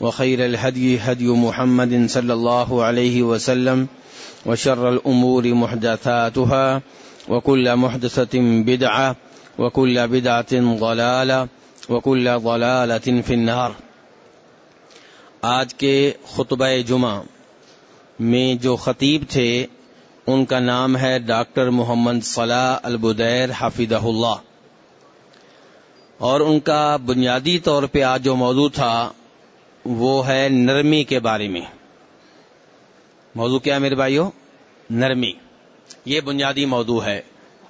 وخير الهدي هدي محمد صلى الله عليه وسلم وشر الأمور محدثاتها وكل محدثة بدعة وكل بدعة ضلالة وكل ضلالة في النار. آج کے خطبہ جمعہ میں جو خطیب تھے، ان کا نام ہے ڈاکٹر محمد صلاح البدیر حافظہ اللہ۔ اور ان کا بنیادی طور پہ آج جو موضوع تھا وہ ہے نرمی کے بارے میں۔ موضوع کیا میرے بھائیو؟ نرمی۔ یہ بنیادی موضوع ہے۔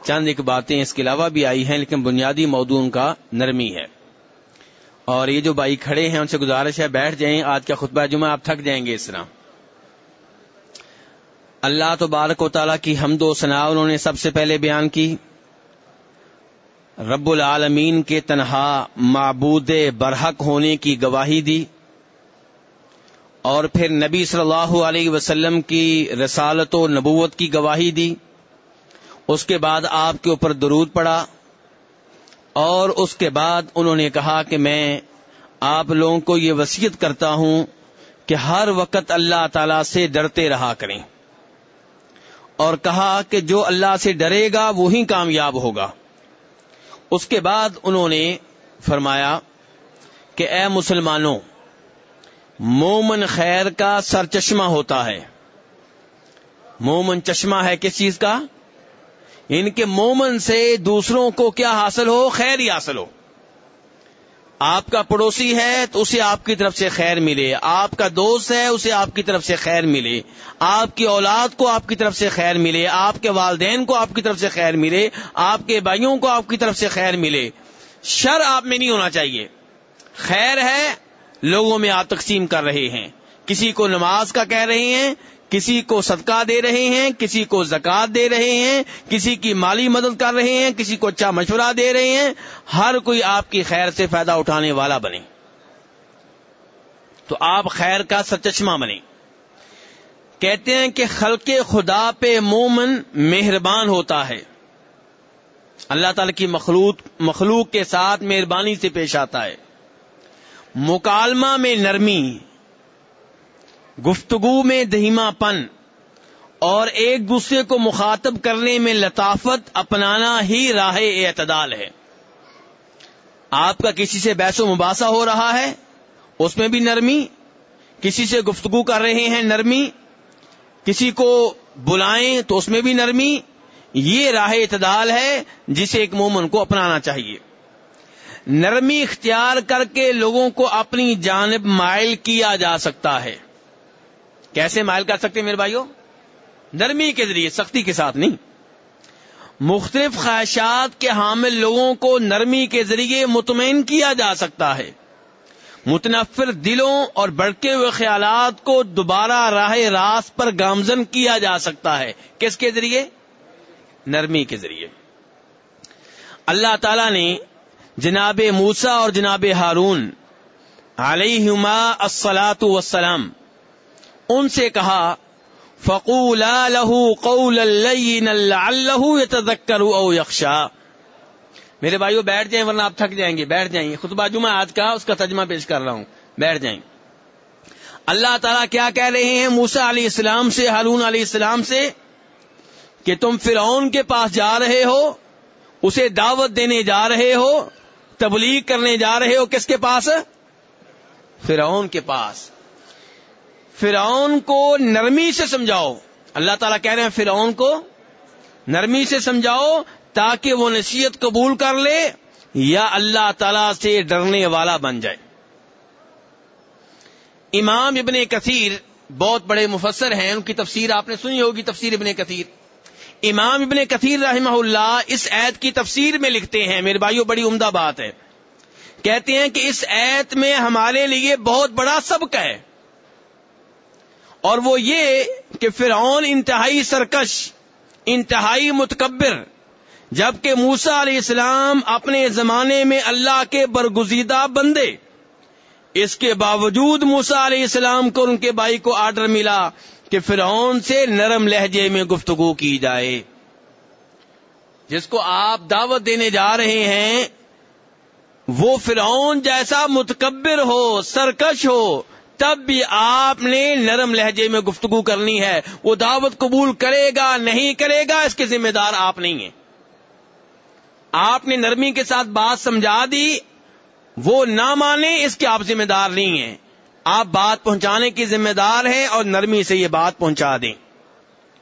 چند ایک باتیں اس کے علاوہ بھی آئی ہیں، لیکن بنیادی موضوع ان کا نرمی ہے۔ اور یہ جو بھائی کھڑے ہیں، ان سے گزارش ہے، بیٹھ جائیں، آج کا خطبہ جمعہ، آپ تھک جائیں گے اس طرح۔ اللہ تبارک و تعالیٰ کی حمد و ثناء انہوں نے سب سے پہلے بیان کی۔ رب العالمین کے تنہا معبود برحق ہونے کی گواہی دی۔ اور پھر نبی صلی اللہ علیہ وسلم کی رسالت و نبوت کی گواہی دی۔ اس کے بعد آپ کے اوپر درود پڑا۔ اور اس کے بعد انہوں نے کہا کہ میں آپ لوگوں کو یہ وسیعت کرتا ہوں کہ ہر وقت اللہ تعالی سے ڈرتے رہا کریں۔ اور کہا کہ جو اللہ سے ڈرے گا وہی کامیاب ہوگا۔ اس کے بعد انہوں نے فرمایا کہ اے مسلمانوں مومن خیر کا سر چشمہ ہوتا ہے۔ مومن چشمہ ہے کس چیز کا؟ ان کے مومن سے دوسروں کو کیا حاصل ہو؟ خیر ہی حاصل ہو۔ آپ کا پڑوسی ہے تو اسے آپ کی طرف سے خیر ملے۔ آپ کا دوست ہے اسے آپ کی طرف سے خیر ملے۔ آپ کی اولاد کو آپ کی طرف سے خیر ملے۔ آپ کے والدین کو آپ کی طرف سے خیر ملے۔ آپ کے بھائیوں کو آپ کی طرف سے خیر ملے۔ شر آپ میں نہیں ہونا چاہیے۔ خیر ہے لوگوں میں آپ تقسیم کر رہے ہیں۔ کسی کو نماز کا کہہ رہے ہیں، کسی کو صدقہ دے رہے ہیں، کسی کو زکوٰۃ دے رہے ہیں، کسی کی مالی مدد کر رہے ہیں، کسی کو اچھا مشورہ دے رہے ہیں۔ ہر کوئی آپ کی خیر سے فائدہ اٹھانے والا بنے۔ تو آپ خیر کا سچشمہ بنے۔ کہتے ہیں کہ خلق خدا پہ مومن مہربان ہوتا ہے۔ اللہ تعالی کی مخلوق مخلوق کے ساتھ مہربانی سے پیش آتا ہے۔ مکالمہ میں نرمی، گفتگو میں دہیما پن اور ایک دوسرے کو مخاطب کرنے میں لطافت اپنانا ہی راہ اعتدال ہے۔ آپ کا کسی سے بحث و مباحثہ ہو رہا ہے، اس میں بھی نرمی، کسی سے گفتگو کر رہے ہیں نرمی، کسی کو بلائیں تو اس میں بھی نرمی، یہ راہ اعتدال ہے جسے ایک مومن کو اپنانا چاہیے۔ نرمی اختیار کر کے لوگوں کو اپنی جانب مائل کیا جا سکتا ہے۔ کیسے مائل کر سکتے میرے بھائیوں نرمی کے ذریعے، سختی کے ساتھ نہیں۔ مختلف خواہشات کے حامل لوگوں کو نرمی کے ذریعے مطمئن کیا جا سکتا ہے۔ متنفر دلوں اور بڑھتے ہوئے خیالات کو دوبارہ راہ راست پر گامزن کیا جا سکتا ہے۔ کس کے ذریعے؟ نرمی کے ذریعے۔ اللہ تعالی نے جناب موسا اور جناب ہارون علیہما السلاۃ وسلام ان سے کہا فقول لہو قول اللہ یتذکر او یخشا میرے بھائیو، بیٹھ جائیں ورنہ آپ تھک جائیں گے۔ بیٹھ جائیں۔ گے خطبہ جمعہ آج کا، اس کا ترجمہ پیش کر رہا ہوں۔ بیٹھ جائیں۔ اللہ تعالیٰ کیا کہہ رہے ہیں موسا علیہ السلام سے، ہارون علیہ السلام سے؟ کہ تم فرعون کے پاس جا رہے ہو، اسے دعوت دینے جا رہے ہو تبلیغ کرنے جا رہے ہو کس کے پاس؟ فرعون کے پاس۔ فرعون کو نرمی سے سمجھاؤ۔ اللہ تعالیٰ کہہ رہے ہیں فرعون کو نرمی سے سمجھاؤ تاکہ وہ نصیحت قبول کر لے یا اللہ تعالی سے ڈرنے والا بن جائے۔ امام ابن کثیر بہت بڑے مفسر ہیں، ان کی تفسیر آپ نے سنی ہوگی تفسیر ابن کثیر۔ امام ابن کثیر رحمہ اللہ اس عید کی تفسیر میں لکھتے ہیں، میرے بھائیو، بڑی عمدہ بات ہے۔ کہتے ہیں کہ اس ایت میں ہمارے لیے بہت بڑا سبق ہے۔ اور وہ یہ کہ فرعون انتہائی سرکش، انتہائی متکبر، جبکہ موسا علیہ السلام اپنے زمانے میں اللہ کے برگزیدہ بندے۔ اس کے باوجود موسا علیہ السلام کو ان کے بھائی کو آرڈر ملا کہ فرعون سے نرم لہجے میں گفتگو کی جائے۔ جس کو آپ دعوت دینے جا رہے ہیں، وہ فرعون جیسا متکبر ہو، سرکش ہو، تب بھی آپ نے نرم لہجے میں گفتگو کرنی ہے۔ وہ دعوت قبول کرے گا، نہیں کرے گا، اس کے ذمہ دار آپ نہیں ہیں۔ آپ نے نرمی کے ساتھ بات سمجھا دی۔ وہ نہ مانے اس کے آپ ذمہ دار نہیں ہیں۔ آپ بات پہنچانے کی ذمہ دار ہیں اور نرمی سے یہ بات پہنچا دیں۔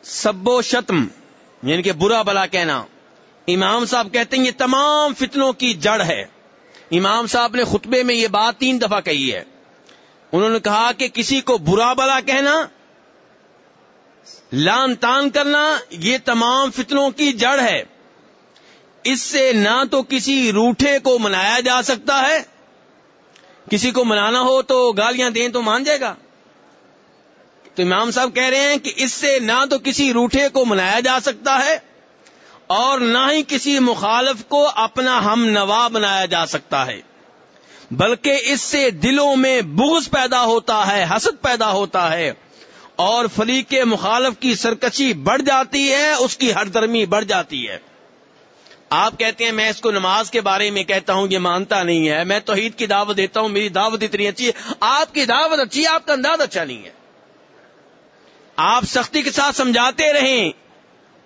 سب و شتم یعنی کہ برا بلا کہنا۔ امام صاحب کہتے ہیں یہ تمام فتنوں کی جڑ ہے۔ امام صاحب نے خطبے میں یہ بات تین دفعہ کہی ہے۔ انہوں نے کہا کہ کسی کو برا بلا کہنا، لان تان کرنا، یہ تمام فتنوں کی جڑ ہے۔ اس سے نہ تو کسی روٹھے کو منایا جا سکتا ہے کسی کو منانا ہو تو گالیاں دیں تو مان جائے گا تو امام صاحب کہہ رہے ہیں کہ اس سے نہ تو کسی روٹھے کو منایا جا سکتا ہے اور نہ ہی کسی مخالف کو اپنا ہم نوا بنایا جا سکتا ہے بلکہ اس سے دلوں میں بغض پیدا ہوتا ہے، حسد پیدا ہوتا ہے اور فریق مخالف کی سرکشی بڑھ جاتی ہے، اس کی ہر درمی بڑھ جاتی ہے۔ آپ کہتے ہیں میں اس کو نماز کے بارے میں کہتا ہوں، یہ مانتا نہیں ہے۔ میں توحید کی دعوت دیتا ہوں، میری دعوت اتنی اچھی ہے۔ آپ کی دعوت اچھی ہے، آپ کا انداز اچھا نہیں ہے۔ آپ سختی کے ساتھ سمجھاتے رہیں،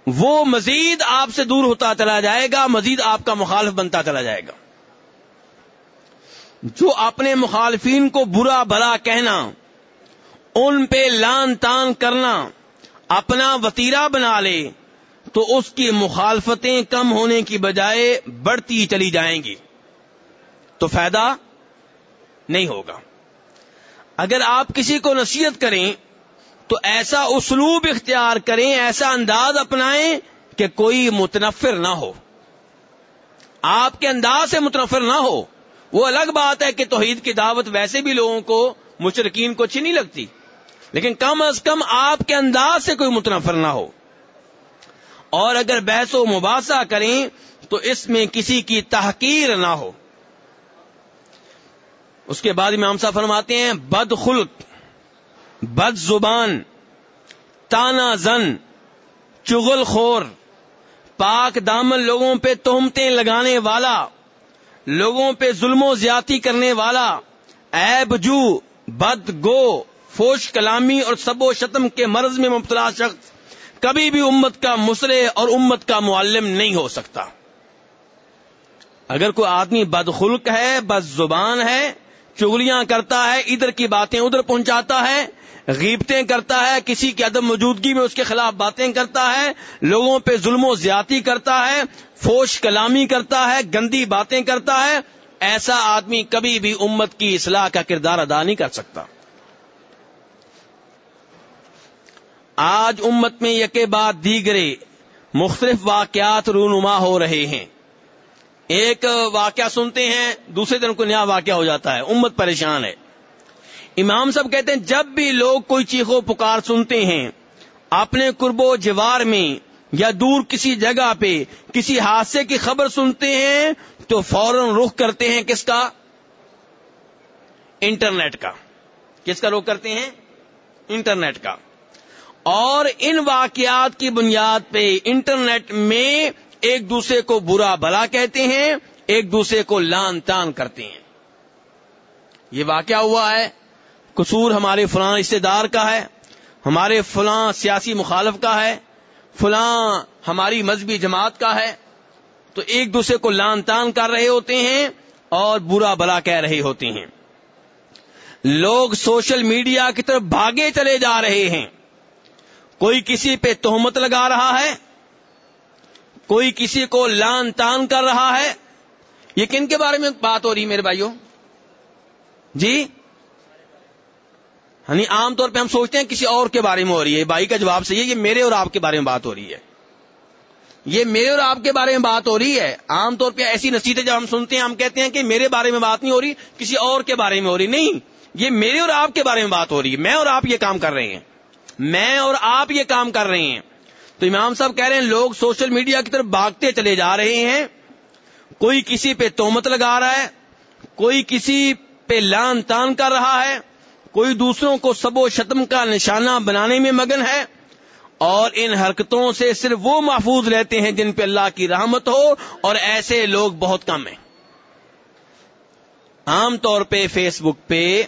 وہ مزید آپ سے دور ہوتا چلا جائے گا، مزید آپ کا مخالف بنتا چلا جائے گا۔ جو اپنے مخالفین کو برا بھلا کہنا، ان پہ لان تان کرنا، اپنا وطیرہ بنا لے تو اس کی مخالفتیں کم ہونے کی بجائے بڑھتی چلی جائیں گی۔ تو فائدہ نہیں ہوگا۔ اگر آپ کسی کو نصیحت کریں، تو ایسا اسلوب اختیار کریں، ایسا انداز اپنائیں کہ کوئی متنفر نہ ہو۔ آپ کے انداز سے متنفر نہ ہو۔ وہ الگ بات ہے کہ توحید کی دعوت ویسے بھی لوگوں کو مشرقین کو اچھی نہیں لگتی، لیکن کم از کم آپ کے انداز سے کوئی متنفر نہ ہو۔ اور اگر بحث و مباحثہ کریں تو اس میں کسی کی تحقیر نہ ہو۔ اس کے بعد امام صاحب فرماتے ہیں، بد خلق، بد زبان، تانا زن، چغل خور، پاک دامن لوگوں پہ توہمتیں لگانے والا، لوگوں پہ ظلم و زیادتی کرنے والا ایب جو، بد گو، فوش کلامی اور سب و شتم کے مرض میں مبتلا شخص کبھی بھی امت کا مسرے اور امت کا معلم نہیں ہو سکتا۔ اگر کوئی آدمی بدخلق ہے بد زبان ہے، چگلیاں کرتا ہے، ادھر کی باتیں ادھر پہنچاتا ہے، غیبتیں کرتا ہے، کسی کی عدم موجودگی میں اس کے خلاف باتیں کرتا ہے، لوگوں پہ ظلم و زیادتی کرتا ہے، فوش کلامی کرتا ہے، گندی باتیں کرتا ہے، ایسا آدمی کبھی بھی امت کی اصلاح کا کردار ادا نہیں کر سکتا۔ آج امت میں یکے بعد دیگرے مختلف واقعات رونما ہو رہے ہیں۔ ایک واقعہ سنتے ہیں، دوسرے دن کو نیا واقعہ ہو جاتا ہے۔ امت پریشان ہے۔ امام صاحب کہتے ہیں، جب بھی لوگ کوئی چیخو پکار سنتے ہیں، اپنے قرب و جوار میں یا دور کسی جگہ پہ کسی حادثے کی خبر سنتے ہیں، تو فوراً رخ کرتے ہیں کس کا؟ انٹرنیٹ کا۔ کس کا رخ کرتے ہیں؟ انٹرنیٹ کا۔ اور ان واقعات کی بنیاد پہ انٹرنیٹ میں ایک دوسرے کو برا بلا کہتے ہیں، ایک دوسرے کو لان تان کرتے ہیں۔ یہ واقعہ ہوا ہے۔ قصور ہمارے فلاں رشتے دار کا ہے، ہمارے فلاں سیاسی مخالف کا ہے، فلاں ہماری مذہبی جماعت کا ہے۔ تو ایک دوسرے کو لان تان کر رہے ہوتے ہیں اور برا بلا کہہ رہے ہوتے ہیں۔ لوگ سوشل میڈیا کی طرف بھاگے چلے جا رہے ہیں۔ کوئی کسی پہ تہمت لگا رہا ہے کوئی کسی کو لان تان کر رہا ہے یہ کن کے بارے میں بات ہو رہی میرے بھائیوں جی یعنی عام طور پہ ہم سوچتے ہیں کسی اور کے بارے میں ہو رہی ہے بھائی کا جواب صحیح ہے، یہ میرے اور آپ کے بارے میں بات ہو رہی ہے۔ یہ میرے اور آپ کے بارے میں بات ہو رہی ہے۔ عام طور پہ ایسی نصیحتیں جب ہم سنتے ہیں، ہم کہتے ہیں کہ میرے بارے میں بات نہیں ہو رہی، کسی اور کے بارے میں ہو رہی، نہیں، یہ میرے اور آپ کے بارے میں بات ہو رہی ہے۔ میں اور آپ یہ کام کر رہے ہیں۔ میں اور آپ یہ کام کر رہے ہیں۔ تو امام صاحب کہہ رہے ہیں، لوگ سوشل میڈیا کی طرف بھاگتے چلے جا رہے ہیں۔ کوئی کسی پہ تومت لگا رہا ہے، کوئی کسی پہ لان تان کر رہا ہے، کوئی دوسروں کو سب و شتم کا نشانہ بنانے میں مگن ہے۔ اور ان حرکتوں سے صرف وہ محفوظ رہتے ہیں جن پہ اللہ کی رحمت ہو، اور ایسے لوگ بہت کم ہیں۔ عام طور پہ فیس بک پہ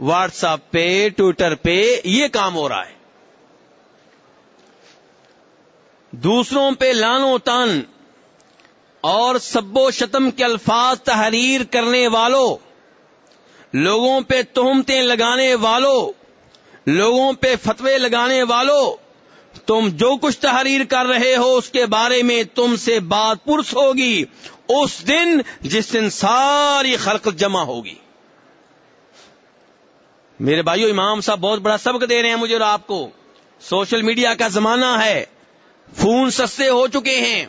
واٹس ایپ پہ، ٹویٹر پہ یہ کام ہو رہا ہے۔ دوسروں پہ لانو تن اور سب و شتم کے الفاظ تحریر کرنے والوں، لوگوں پہ تہمتیں لگانے والوں، لوگوں پہ فتوے لگانے والوں، تم جو کچھ تحریر کر رہے ہو اس کے بارے میں تم سے بات پرس ہوگی، اس دن جس دن ساری خلق جمع ہوگی۔ میرے بھائیو، امام صاحب بہت بڑا سبق دے رہے ہیں مجھے اور آپ کو۔ سوشل میڈیا کا زمانہ ہے۔ فون سستے ہو چکے ہیں۔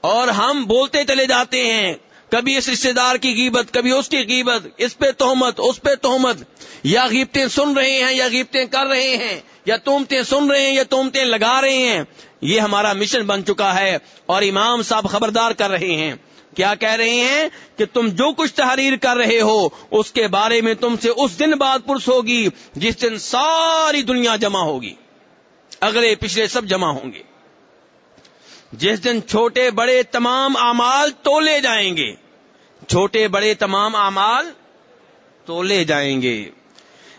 اور ہم بولتے چلے جاتے ہیں۔ کبھی اس رشتے دار کی قیمت کبھی اس کی قیمت اس پہ تہمت، اس پہ تہمت۔ یا غیبتیں سن رہے ہیں، یا غیبتیں کر رہے ہیں، یا تومتے سن رہے ہیں، یا تومتے لگا رہے ہیں۔ یہ ہمارا مشن بن چکا ہے اور امام صاحب خبردار کر رہے ہیں۔ کیا کہہ رہے ہیں کہ تم جو کچھ تحریر کر رہے ہو، اس کے بارے میں تم سے اس دن بات پرس ہوگی جس دن ساری دنیا جمع ہوگی۔ اگلے پچھلے سب جمع ہوں گے۔ جس دن چھوٹے بڑے تمام اعمال تولے جائیں گے، چھوٹے بڑے تمام اعمال تولے جائیں گے۔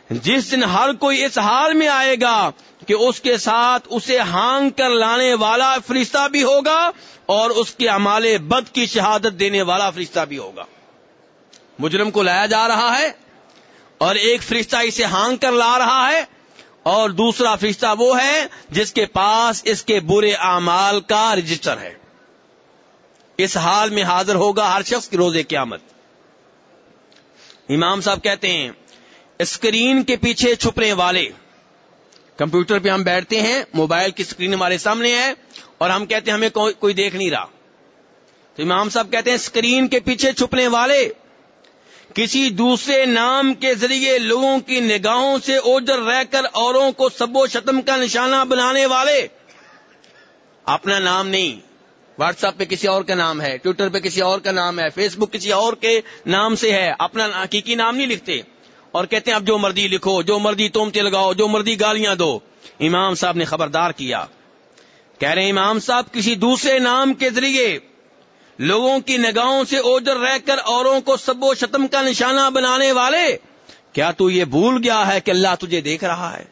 جس دن ہر کوئی اس حال میں آئے گا کہ اس کے ساتھ اسے ہانگ کر لانے والا فرشتہ بھی ہوگا اور اس کے امال بد کی شہادت دینے والا فرشتہ بھی ہوگا۔ مجرم کو لایا جا رہا ہے اور ایک فرشتہ اسے ہانگ کر لا رہا ہے اور دوسرا فرشتہ وہ ہے جس کے پاس اس کے برے اعمال کا رجسٹر ہے۔ اس حال میں حاضر ہوگا ہر شخص کی روزے قیامت۔ امام صاحب کہتے ہیں اسکرین کے پیچھے چھپنے والے۔ کمپیوٹر پہ ہم بیٹھتے ہیں، موبائل کی اسکرین ہمارے سامنے ہے اور ہم کہتے ہیں ہمیں کوئی دیکھ نہیں رہا۔ تو امام صاحب کہتے ہیں اسکرین کے پیچھے چھپنے والے۔ کسی دوسرے نام کے ذریعے لوگوں کی نگاہوں سے اوجر رہ کر اوروں کو سب و شتم کا نشانہ بنانے والے۔ اپنا نام نہیں۔ واٹس ایپ پہ کسی اور کا نام ہے، ٹویٹر پہ کسی اور کا نام ہے، فیس بک کسی اور کے نام سے ہے۔ اپنا حقیقی نام نہیں لکھتے۔ اور کہتے ہیں اب جو مرضی لکھو، جو مرضی تومتے لگاؤ، جو مرضی گالیاں دو۔ امام صاحب نے خبردار کیا۔ کہہ رہے ہیں امام صاحب کسی دوسرے نام کے ذریعے لوگوں کی نگاہوں سے اوجر رہ کر اوروں کو سب و شتم کا نشانہ بنانے والے، کیا تو یہ بھول گیا ہے کہ اللہ تجھے دیکھ رہا ہے؟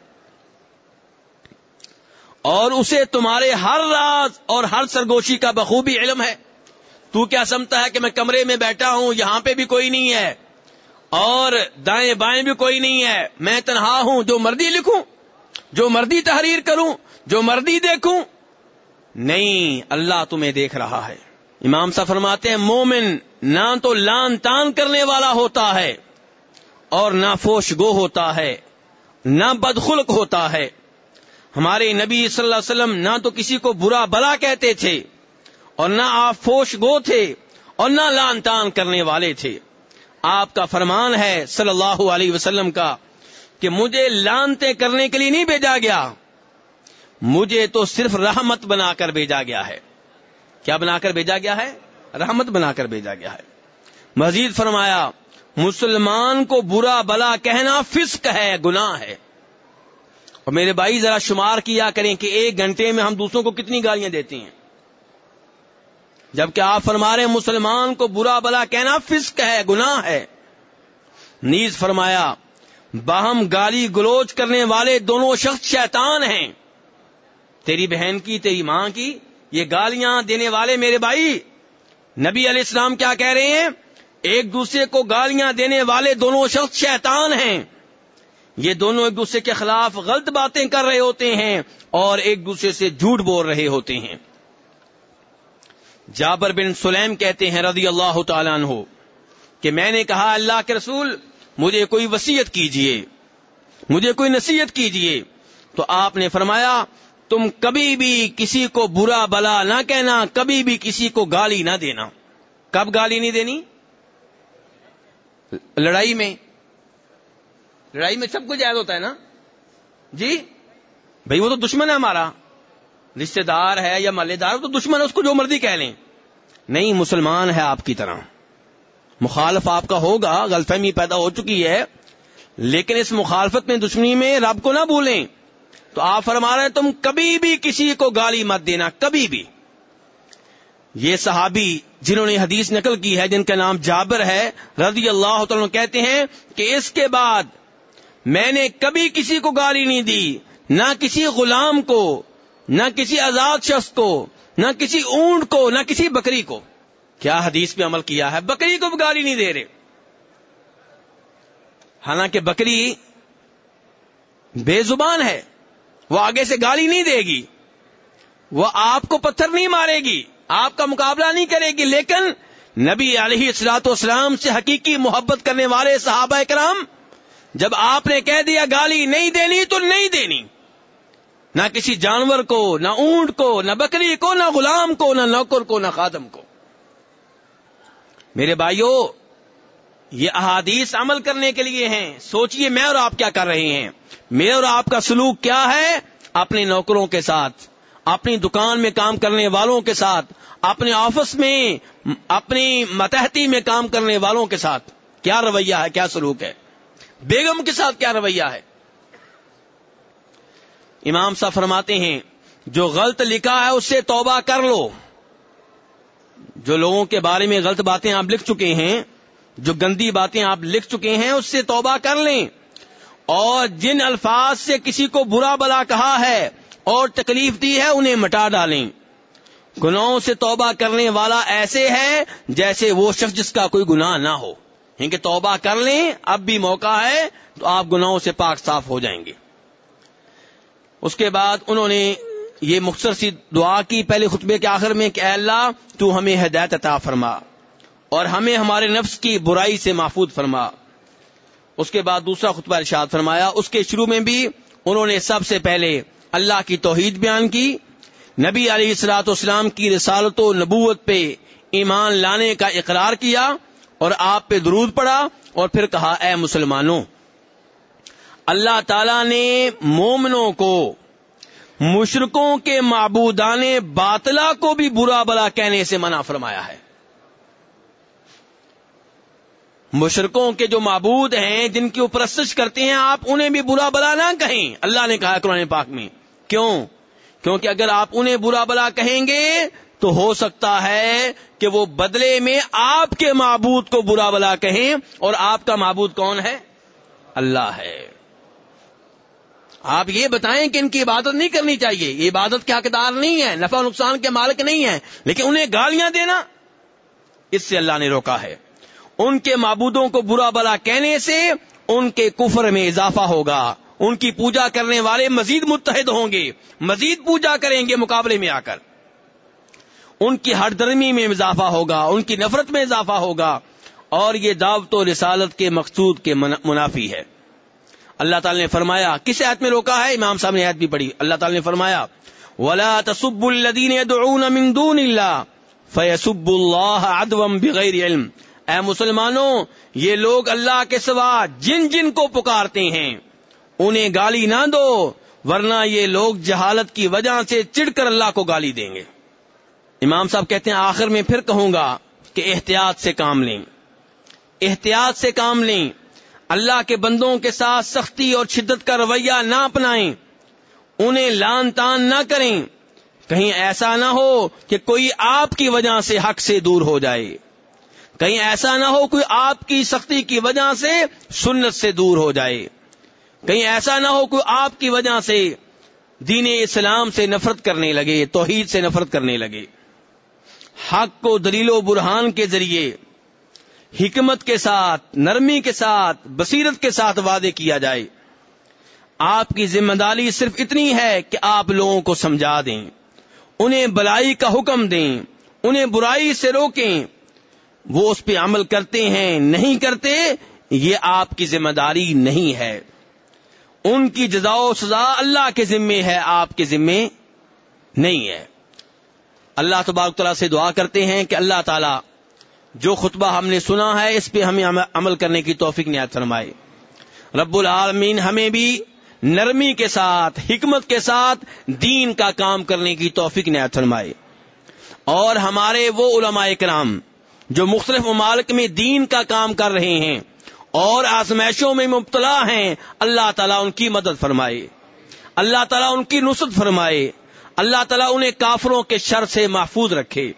اور اسے تمہارے ہر راز اور ہر سرگوشی کا بخوبی علم ہے۔ تو کیا سمجھتا ہے کہ میں کمرے میں بیٹھا ہوں، یہاں پہ بھی کوئی نہیں ہے؟ اور دائیں بائیں بھی کوئی نہیں ہے۔ میں تنہا ہوں، جو مردی لکھوں، جو مردی تحریر کروں، جو مردی دیکھوں، نہیں، اللہ تمہیں دیکھ رہا ہے۔ امام سا فرماتے ہیں، مومن نہ تو لان تان کرنے والا ہوتا ہے اور نہ فوش گو ہوتا ہے، نہ بدخلق ہوتا ہے۔ ہمارے نبی صلی اللہ علیہ وسلم نہ تو کسی کو برا بلا کہتے تھے اور نہ آپ فوش گو تھے اور نہ لان تان کرنے والے تھے۔ آپ کا فرمان ہے صلی اللہ علیہ وسلم کا کہ مجھے لانتے کرنے کے لیے نہیں بھیجا گیا۔ مجھے تو صرف رحمت بنا کر بھیجا گیا ہے۔ کیا بنا کر بھیجا گیا ہے؟ رحمت بنا کر بھیجا گیا ہے۔ مزید فرمایا، مسلمان کو برا بلا کہنا فسق ہے، گناہ ہے۔ اور میرے بھائی، ذرا شمار کیا کریں کہ ایک گھنٹے میں ہم دوسروں کو کتنی گالیاں دیتے ہیں۔ جبکہ آپ فرما رہے مسلمان کو برا بلا کہنا فسق ہے، گناہ ہے۔ نیز فرمایا، باہم گالی گلوچ کرنے والے دونوں شخص شیطان ہیں۔ تیری بہن کی، تیری ماں کی، یہ گالیاں دینے والے میرے بھائی۔ نبی علیہ السلام کیا کہہ رہے ہیں؟ ایک دوسرے کو گالیاں دینے والے دونوں شخص شیطان ہیں۔ یہ دونوں ایک دوسرے کے خلاف غلط باتیں کر رہے ہوتے ہیں اور ایک دوسرے سے جھوٹ بول رہے ہوتے ہیں۔ جابر بن سلیم کہتے ہیں رضی اللہ تعالیٰ عنہ کہ میں نے کہا اللہ کے رسول، مجھے کوئی وسیعت کیجیے، مجھے کوئی نصیحت کیجیے۔ تو آپ نے فرمایا، تم کبھی بھی کسی کو برا بلا نہ کہنا، کبھی بھی کسی کو گالی نہ دینا۔ کب گالی نہیں دینی؟ لڑائی میں۔ لڑائی میں سب کچھ جائز ہوتا ہے نا؟ جی؟ بھائی وہ تو دشمن ہے ہمارا۔ رشتے دار ہے یا مالے دار تو دشمن ہے، اس کو جو مرضی کہہ لیں۔ نہیں، مسلمان ہے آپ کی طرح۔ مخالف آپ کا ہوگا غلط فہمی پیدا ہو چکی ہے، لیکن اس مخالفت میں، دشمنی میں رب کو نہ بھولیں۔ تو آپ فرما رہے ہیں، تم کبھی بھی کسی کو گالی مت دینا، کبھی بھی۔ یہ صحابی جنہوں نے حدیث نقل کی ہے، جن کا نام جابر ہے، رضی اللہ تعالیٰ کہتے ہیں کہ اس کے بعد میں نے کبھی کسی کو گالی نہیں دی، نہ کسی غلام کو نہ کسی آزاد شخص کو، نہ کسی اونٹ کو، نہ کسی بکری کو۔ کیا حدیث پہ عمل کیا ہے؟ بکری کو بھی گالی نہیں دے رہے۔ حالانکہ بکری بے زبان ہے، وہ آگے سے گالی نہیں دے گی۔ وہ آپ کو پتھر نہیں مارے گی، آپ کا مقابلہ نہیں کرے گی، لیکن نبی علیہ السلاط اسلام سے حقیقی محبت کرنے والے صحابہ کرام، جب آپ نے کہہ دیا گالی نہیں دینی تو نہیں دینی۔ نہ کسی جانور کو، نہ اونٹ کو، نہ بکری کو، نہ غلام کو، نہ نوکر کو، نہ خادم کو۔ میرے بھائیوں یہ احادیث عمل کرنے کے لیے ہیں۔ سوچئے میں اور آپ کیا کر رہے ہیں؟ میرے اور آپ کا سلوک کیا ہے؟ اپنے نوکروں کے ساتھ، اپنی دکان میں کام کرنے والوں کے ساتھ، اپنے آفس میں، اپنی متحدی میں کام کرنے والوں کے ساتھ۔ کیا رویہ ہے؟ کیا سلوک ہے؟ بیگم کے ساتھ کیا رویہ ہے؟ امام صاحب فرماتے ہیں، جو غلط لکھا ہے اس سے توبہ کر لو۔ جو لوگوں کے بارے میں غلط باتیں آپ لکھ چکے ہیں، جو گندی باتیں آپ لکھ چکے ہیں، اس سے توبہ کر لیں۔ اور جن الفاظ سے کسی کو برا بلا کہا ہے اور تکلیف دی ہے، انہیں مٹا ڈالیں۔ گناہوں سے توبہ کرنے والا ایسے ہے جیسے وہ شخص جس کا کوئی گناہ نہ ہو۔ یعنی کہ توبہ کر لیں، اب بھی موقع ہے تو آپ گناہوں سے پاک صاف ہو جائیں گے۔ اس کے بعد انہوں نے یہ مختصر سی دعا کی پہلے خطبے کے آخر میں کہ اے اللہ، تو ہمیں ہدایت عطا فرما اور ہمیں ہمارے نفس کی برائی سے محفوظ فرما۔ اس کے بعد دوسرا خطبہ ارشاد فرمایا۔ اس کے شروع میں بھی انہوں نے سب سے پہلے اللہ کی توحید بیان کی۔ نبی علیہ السلاط اسلام کی رسالت و نبوت پہ ایمان لانے کا اقرار کیا اور آپ پہ درود پڑا اور پھر کہا، اے مسلمانوں اللہ تعالی نے مومنوں کو مشرقوں کے معبودان باطلا کو بھی برا بلا کہنے سے منع فرمایا ہے۔ مشرقوں کے جو معبود ہیں، جن کی پرستش کرتے ہیں، آپ انہیں بھی برا بلا نہ کہیں۔ اللہ نے کہا قرآن پاک میں۔ کیوں؟ کیونکہ اگر آپ انہیں برا بلا کہیں گے، تو ہو سکتا ہے کہ وہ بدلے میں آپ کے معبود کو برا بلا کہیں۔ اور آپ کا معبود کون ہے؟ اللہ ہے۔ آپ یہ بتائیں کہ ان کی عبادت نہیں کرنی چاہیے۔ یہ عبادت کے حقدار نہیں ہے نفع نقصان کے مالک نہیں ہے لیکن انہیں گالیاں دینا اس سے اللہ نے روکا ہے۔ ان کے معبودوں کو برا بلا کہنے سے ان کے کفر میں اضافہ ہوگا۔ ان کی پوجا کرنے والے مزید متحد ہوں گے۔ مزید پوجا کریں گے مقابلے میں آ کر۔ ان کی ہر درمی میں اضافہ ہوگا، ان کی نفرت میں اضافہ ہوگا۔ اور یہ دعوت و رسالت کے مقصود کے منافی ہے۔ اللہ تعالی نے فرمایا، کس عید میں روکا ہے؟ امام صاحب نے عید بھی پڑھی۔ اللہ تعالی نے فرمایا، ولا تصب الذين يدعون من دون الله فيسب الله عدوا بغير علم۔ اے مسلمانوں، یہ لوگ اللہ کے سوا جن جن کو پکارتے ہیں، انہیں گالی نہ دو، ورنہ یہ لوگ جہالت کی وجہ سے چڑ کر اللہ کو گالی دیں گے۔ امام صاحب کہتے ہیں، آخر میں پھر کہوں گا کہ احتیاط سے کام لیں۔ احتیاط سے کام لیں۔ اللہ کے بندوں کے ساتھ سختی اور شدت کا رویہ نہ اپنائیں، انہیں لان تان نہ کریں۔ کہیں ایسا نہ ہو کہ کوئی آپ کی وجہ سے حق سے دور ہو جائے۔ کہیں ایسا نہ ہو کوئی آپ کی سختی کی وجہ سے سنت سے دور ہو جائے۔ کہیں ایسا نہ ہو کوئی آپ کی وجہ سے دین اسلام سے نفرت کرنے لگے، توحید سے نفرت کرنے لگے۔ حق کو دلیل و برہان کے ذریعے حکمت کے ساتھ، نرمی کے ساتھ، بصیرت کے ساتھ وعدے کیا جائے۔ آپ کی ذمہ داری صرف اتنی ہے کہ آپ لوگوں کو سمجھا دیں، انہیں بلائی کا حکم دیں، انہیں برائی سے روکیں۔ وہ اس پہ عمل کرتے ہیں، نہیں کرتے، یہ آپ کی ذمہ داری نہیں ہے۔ ان کی جزا و سزا اللہ کے ذمے ہے، آپ کے ذمے نہیں ہے۔ اللہ تبارک تعالیٰ سے دعا کرتے ہیں کہ اللہ تعالیٰ جو خطبہ ہم نے سنا ہے، اس پہ ہمیں عمل کرنے کی توفیق نہایت فرمائے۔ رب العالمین ہمیں بھی نرمی کے ساتھ، حکمت کے ساتھ دین کا کام کرنے کی توفیق نہایت فرمائے۔ اور ہمارے وہ علماء کرام جو مختلف ممالک میں دین کا کام کر رہے ہیں اور آزمائشوں میں مبتلا ہیں، اللہ تعالیٰ ان کی مدد فرمائے۔ اللہ تعالیٰ ان کی نصرت فرمائے۔ اللہ تعالیٰ انہیں کافروں کے شر سے محفوظ رکھے۔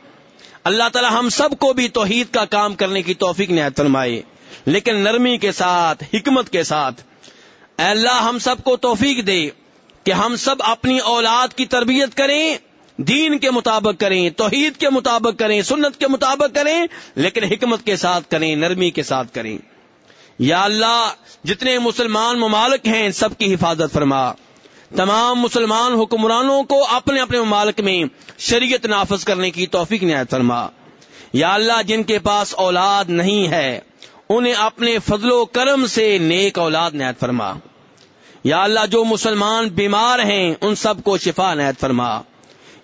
اللہ تعالیٰ ہم سب کو بھی توحید کا کام کرنے کی توفیق نہایت فرمائے لیکن نرمی کے ساتھ، حکمت کے ساتھ۔ اے اللہ، ہم سب کو توفیق دے کہ ہم سب اپنی اولاد کی تربیت کریں، دین کے مطابق کریں، توحید کے مطابق کریں، سنت کے مطابق کریں، لیکن حکمت کے ساتھ کریں، نرمی کے ساتھ کریں۔ یا اللہ، جتنے مسلمان ممالک ہیں سب کی حفاظت فرما۔ تمام مسلمان حکمرانوں کو اپنے اپنے ممالک میں شریعت نافذ کرنے کی توفیق نہایت فرما۔ یا اللہ، جن کے پاس اولاد نہیں ہے، انہیں اپنے فضل و کرم سے نیک اولاد نہایت فرما۔ یا اللہ، جو مسلمان بیمار ہیں، ان سب کو شفا نہایت فرما۔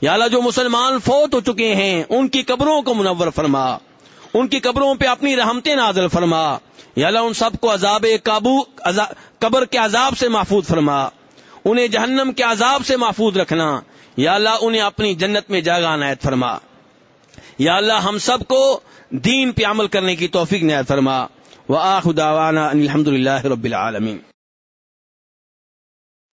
یا اللہ، جو مسلمان فوت ہو چکے ہیں، ان کی قبروں کو منور فرما۔ ان کی قبروں پہ اپنی رحمتیں نازل فرما۔ یا اللہ، ان سب کو عذاب قابو قبر کے عذاب سے محفوظ فرما۔ انہیں جہنم کے عذاب سے محفوظ رکھنا۔ یا اللہ، انہیں اپنی جنت میں جگہ عنایت فرما۔ یا اللہ، ہم سب کو دین پہ عمل کرنے کی توفیق نایت فرما۔ وہ آخ داوانا الحمد للہ رب العالمین۔